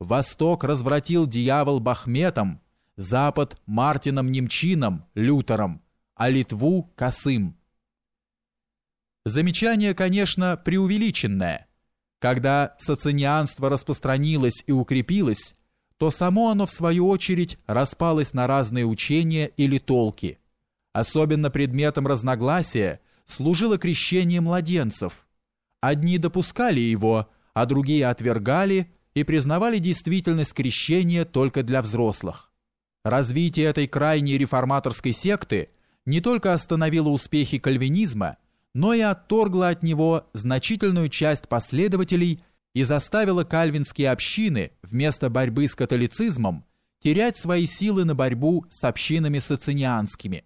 Восток развратил дьявол Бахметом, Запад Мартином Немчином, Лютером, а Литву Косым. Замечание, конечно, преувеличенное. Когда социнианство распространилось и укрепилось, то само оно, в свою очередь, распалось на разные учения или толки. Особенно предметом разногласия служило крещение младенцев. Одни допускали его, а другие отвергали и признавали действительность крещения только для взрослых. Развитие этой крайней реформаторской секты не только остановило успехи кальвинизма, но и отторгло от него значительную часть последователей и заставило кальвинские общины вместо борьбы с католицизмом терять свои силы на борьбу с общинами социнианскими.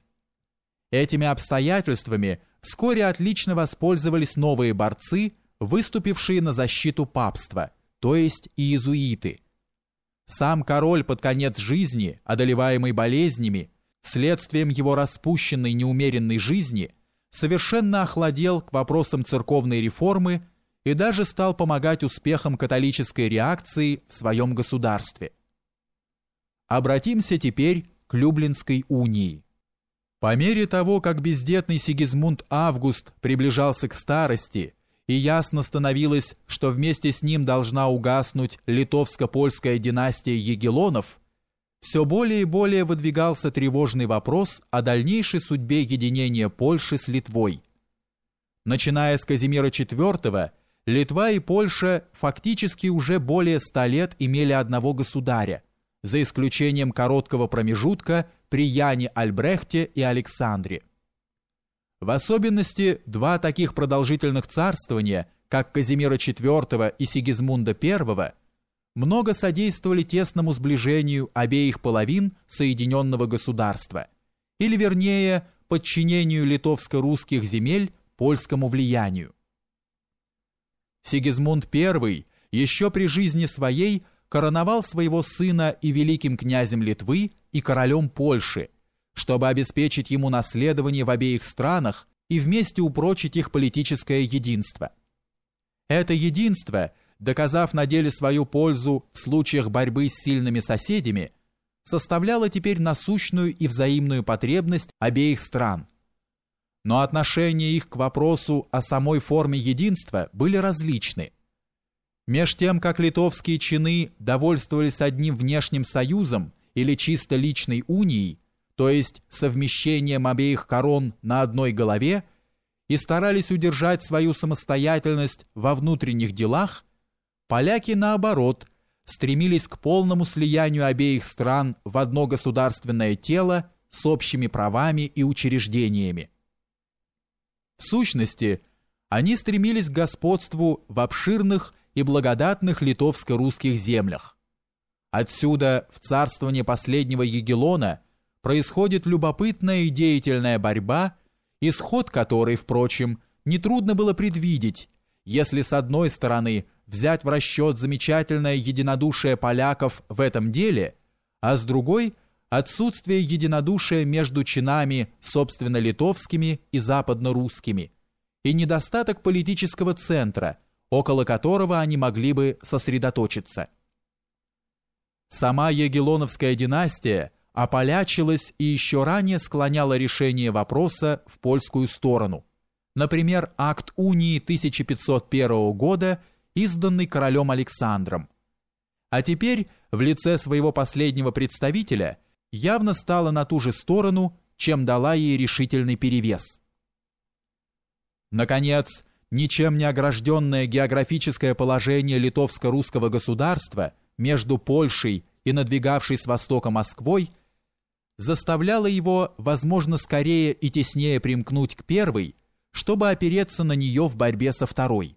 Этими обстоятельствами вскоре отлично воспользовались новые борцы, выступившие на защиту папства, то есть иезуиты – сам король под конец жизни, одолеваемый болезнями, следствием его распущенной неумеренной жизни, совершенно охладел к вопросам церковной реформы и даже стал помогать успехам католической реакции в своем государстве. Обратимся теперь к Люблинской унии. По мере того, как бездетный Сигизмунд Август приближался к старости – и ясно становилось, что вместе с ним должна угаснуть литовско-польская династия Егелонов, все более и более выдвигался тревожный вопрос о дальнейшей судьбе единения Польши с Литвой. Начиная с Казимира IV, Литва и Польша фактически уже более ста лет имели одного государя, за исключением короткого промежутка при Яне Альбрехте и Александре. В особенности два таких продолжительных царствования, как Казимира IV и Сигизмунда I, много содействовали тесному сближению обеих половин соединенного государства, или вернее, подчинению литовско-русских земель польскому влиянию. Сигизмунд I еще при жизни своей короновал своего сына и великим князем Литвы и королем Польши, чтобы обеспечить ему наследование в обеих странах и вместе упрочить их политическое единство. Это единство, доказав на деле свою пользу в случаях борьбы с сильными соседями, составляло теперь насущную и взаимную потребность обеих стран. Но отношения их к вопросу о самой форме единства были различны. Меж тем, как литовские чины довольствовались одним внешним союзом или чисто личной унией, то есть совмещением обеих корон на одной голове, и старались удержать свою самостоятельность во внутренних делах, поляки, наоборот, стремились к полному слиянию обеих стран в одно государственное тело с общими правами и учреждениями. В сущности, они стремились к господству в обширных и благодатных литовско-русских землях. Отсюда в царствование последнего Егелона – происходит любопытная и деятельная борьба, исход которой, впрочем, нетрудно было предвидеть, если с одной стороны взять в расчет замечательное единодушие поляков в этом деле, а с другой – отсутствие единодушия между чинами, собственно, литовскими и западно-русскими, и недостаток политического центра, около которого они могли бы сосредоточиться. Сама Егелоновская династия – ополячилась и еще ранее склоняла решение вопроса в польскую сторону. Например, акт унии 1501 года, изданный королем Александром. А теперь в лице своего последнего представителя явно стала на ту же сторону, чем дала ей решительный перевес. Наконец, ничем не огражденное географическое положение литовско-русского государства между Польшей и надвигавшей с востока Москвой – заставляло его, возможно, скорее и теснее примкнуть к первой, чтобы опереться на нее в борьбе со второй.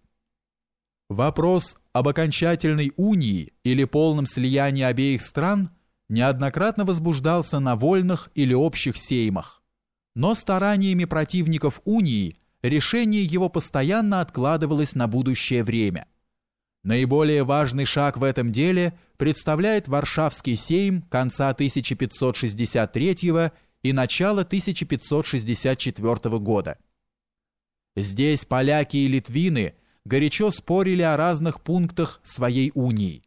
Вопрос об окончательной унии или полном слиянии обеих стран неоднократно возбуждался на вольных или общих сеймах, но стараниями противников унии решение его постоянно откладывалось на будущее время – Наиболее важный шаг в этом деле представляет Варшавский сейм конца 1563 и начала 1564 года. Здесь поляки и литвины горячо спорили о разных пунктах своей унии.